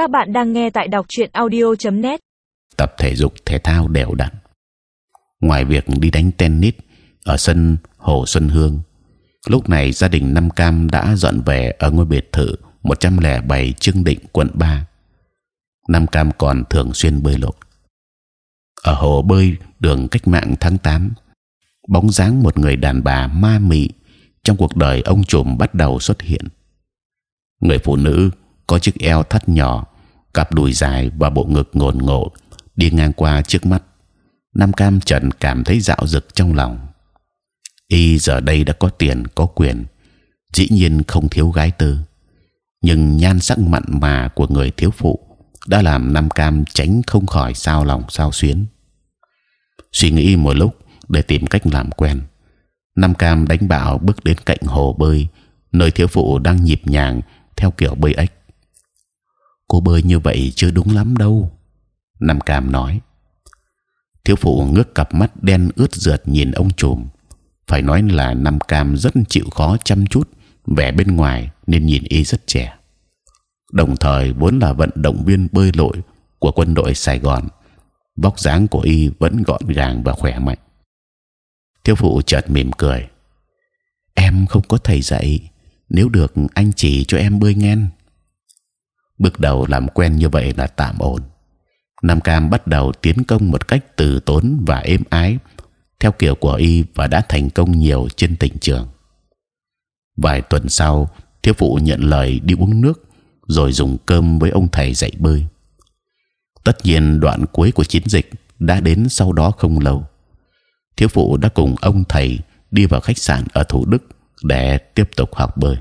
Các bạn đang nghe tại đọc truyện audio.net. tập thể dục thể thao đều đặn. Ngoài việc đi đánh tennis ở sân Hồ Xuân Hương, lúc này gia đình Năm Cam đã dọn về ở ngôi biệt thự 107 Trương Định, quận 3. Năm Cam còn thường xuyên bơi lội ở hồ bơi đường Cách Mạng tháng 8 bóng dáng một người đàn bà ma mị trong cuộc đời ông trùm bắt đầu xuất hiện. Người phụ nữ có chiếc eo thắt nhỏ, cặp đùi dài và bộ ngực ngồn ngộ đi ngang qua trước mắt. Nam Cam Trần cảm thấy dạo dực trong lòng. Y giờ đây đã có tiền, có quyền, dĩ nhiên không thiếu gái tư. Nhưng nhan sắc mặn mà của người thiếu phụ đã làm Nam Cam tránh không khỏi sao lòng sao xuyến. Suy nghĩ một lúc để tìm cách làm quen, Nam Cam đánh bạo bước đến cạnh hồ bơi, nơi thiếu phụ đang nhịp nhàng theo kiểu bơi ếch. Cô bơi như vậy chưa đúng lắm đâu. Nam Cam nói. Thiếu phụ ngước cặp mắt đen ướt rượt nhìn ông trùm. Phải nói là Nam Cam rất chịu khó chăm chút, vẻ bên ngoài nên nhìn y rất trẻ. Đồng thời vốn là vận động viên bơi lội của quân đội Sài Gòn, vóc dáng của y vẫn gọn gàng và khỏe mạnh. Thiếu phụ chợt mỉm cười. Em không có thầy dạy, nếu được anh chỉ cho em bơi ngen. Bước đầu làm quen như vậy là tạm ổn. Nam Cam bắt đầu tiến công một cách từ tốn và êm ái, theo kiểu của y và đã thành công nhiều trên tỉnh trường. Vài tuần sau, thiếu phụ nhận lời đi uống nước, rồi dùng cơm với ông thầy dạy bơi. Tất nhiên đoạn cuối của chiến dịch đã đến sau đó không lâu. Thiếu phụ đã cùng ông thầy đi vào khách sạn ở thủ đức để tiếp tục học bơi.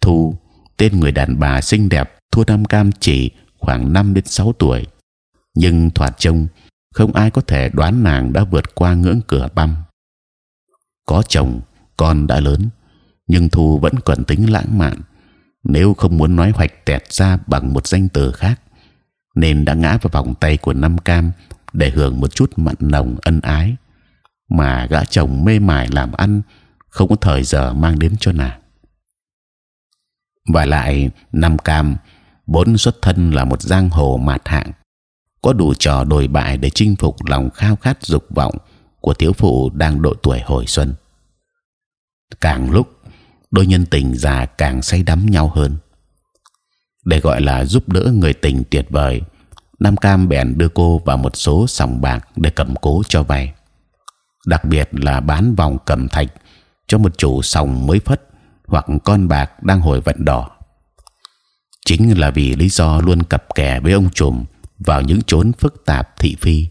Thu tên người đàn bà xinh đẹp thua Nam Cam chỉ khoảng 5 đến 6 tuổi, nhưng thoạt trông không ai có thể đoán nàng đã vượt qua ngưỡng cửa băm. Có chồng, con đã lớn, nhưng Thu vẫn còn tính lãng mạn. Nếu không muốn nói hoạch tẹt ra bằng một danh từ khác, nên đã ngã vào vòng tay của Nam Cam để hưởng một chút mặn nồng ân ái mà gã chồng mê mải làm ăn không có thời giờ mang đến cho nàng và lại Nam Cam bốn xuất thân là một giang hồ mạt hạng, có đủ trò đồi bại để chinh phục lòng khao khát dục vọng của thiếu phụ đang độ tuổi hồi xuân. Càng lúc đôi nhân tình già càng say đắm nhau hơn. Để gọi là giúp đỡ người tình tuyệt vời, Nam Cam bèn đưa cô vào một số sòng bạc để cầm cố cho vay. Đặc biệt là bán vòng cầm thạch cho một chủ sòng mới phất hoặc con bạc đang hồi vận đỏ. Chính là vì lý do luôn cặp kè với ông trùm vào những chốn phức tạp thị phi,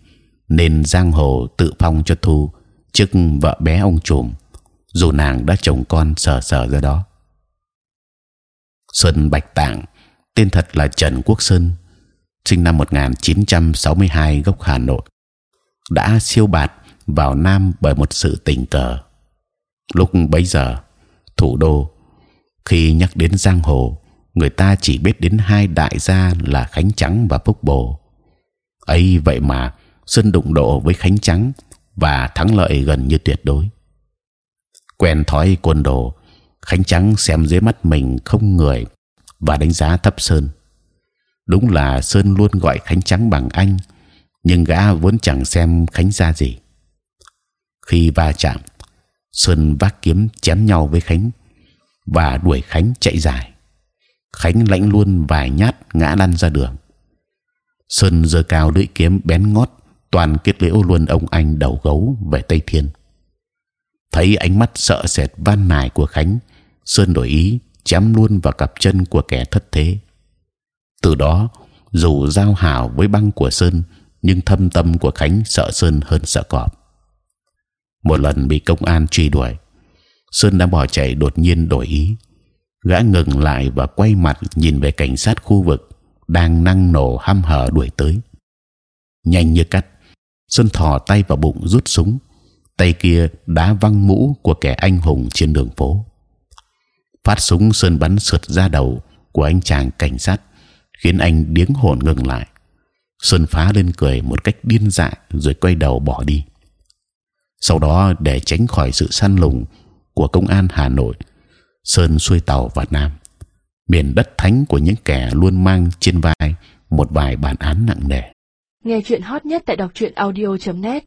nên giang hồ tự phong cho thu chức vợ bé ông trùm, dù nàng đã chồng con sờ sờ ra đó. Xuân Bạch Tạng, tên thật là Trần Quốc Sơn, sinh năm 1962 gốc Hà Nội, đã siêu bạt vào Nam bởi một sự tình cờ. Lúc bấy giờ, thủ đô. Khi nhắc đến giang hồ, người ta chỉ biết đến hai đại gia là khánh trắng và phúc bồ. Ấy vậy mà xuân đụng độ với khánh trắng và thắng lợi gần như tuyệt đối. Quen thói côn đồ, khánh trắng xem dưới mắt mình không người và đánh giá thấp sơn. Đúng là sơn luôn gọi khánh trắng bằng anh, nhưng gã vốn chẳng xem khánh ra gì. Khi va chạm sơn vác kiếm chém nhau với khánh và đuổi khánh chạy dài. Khánh lãnh luôn vài nhát ngã lăn ra đường. Sơn giơ cao lưỡi kiếm bén ngót, toàn kết liễu luôn ông anh đầu gấu về tây thiên. Thấy ánh mắt sợ sệt van nài của khánh, sơn đổi ý chém luôn vào cặp chân của kẻ thất thế. Từ đó, dù giao hảo với băng của sơn, nhưng thâm tâm của khánh sợ sơn hơn sợ cọp một lần bị công an truy đuổi, sơn đã bỏ chạy đột nhiên đổi ý. Gã ngừng lại và quay mặt nhìn về cảnh sát khu vực đang năng nổ hăm hở đuổi tới. Nhanh như cắt, sơn thò tay vào bụng rút súng. Tay kia đá văng mũ của kẻ anh hùng trên đường phố. Phát súng, sơn bắn sượt ra đầu của anh chàng cảnh sát, khiến anh điếng hồn ngừng lại. Sơn phá lên cười một cách điên dại rồi quay đầu bỏ đi sau đó để tránh khỏi sự săn lùng của công an Hà Nội, Sơn xuôi tàu vào Nam. miền đất thánh của những kẻ luôn mang trên vai một vài bản án nặng nề Nghe chuyện hot nhất tại đọc truyện audio.net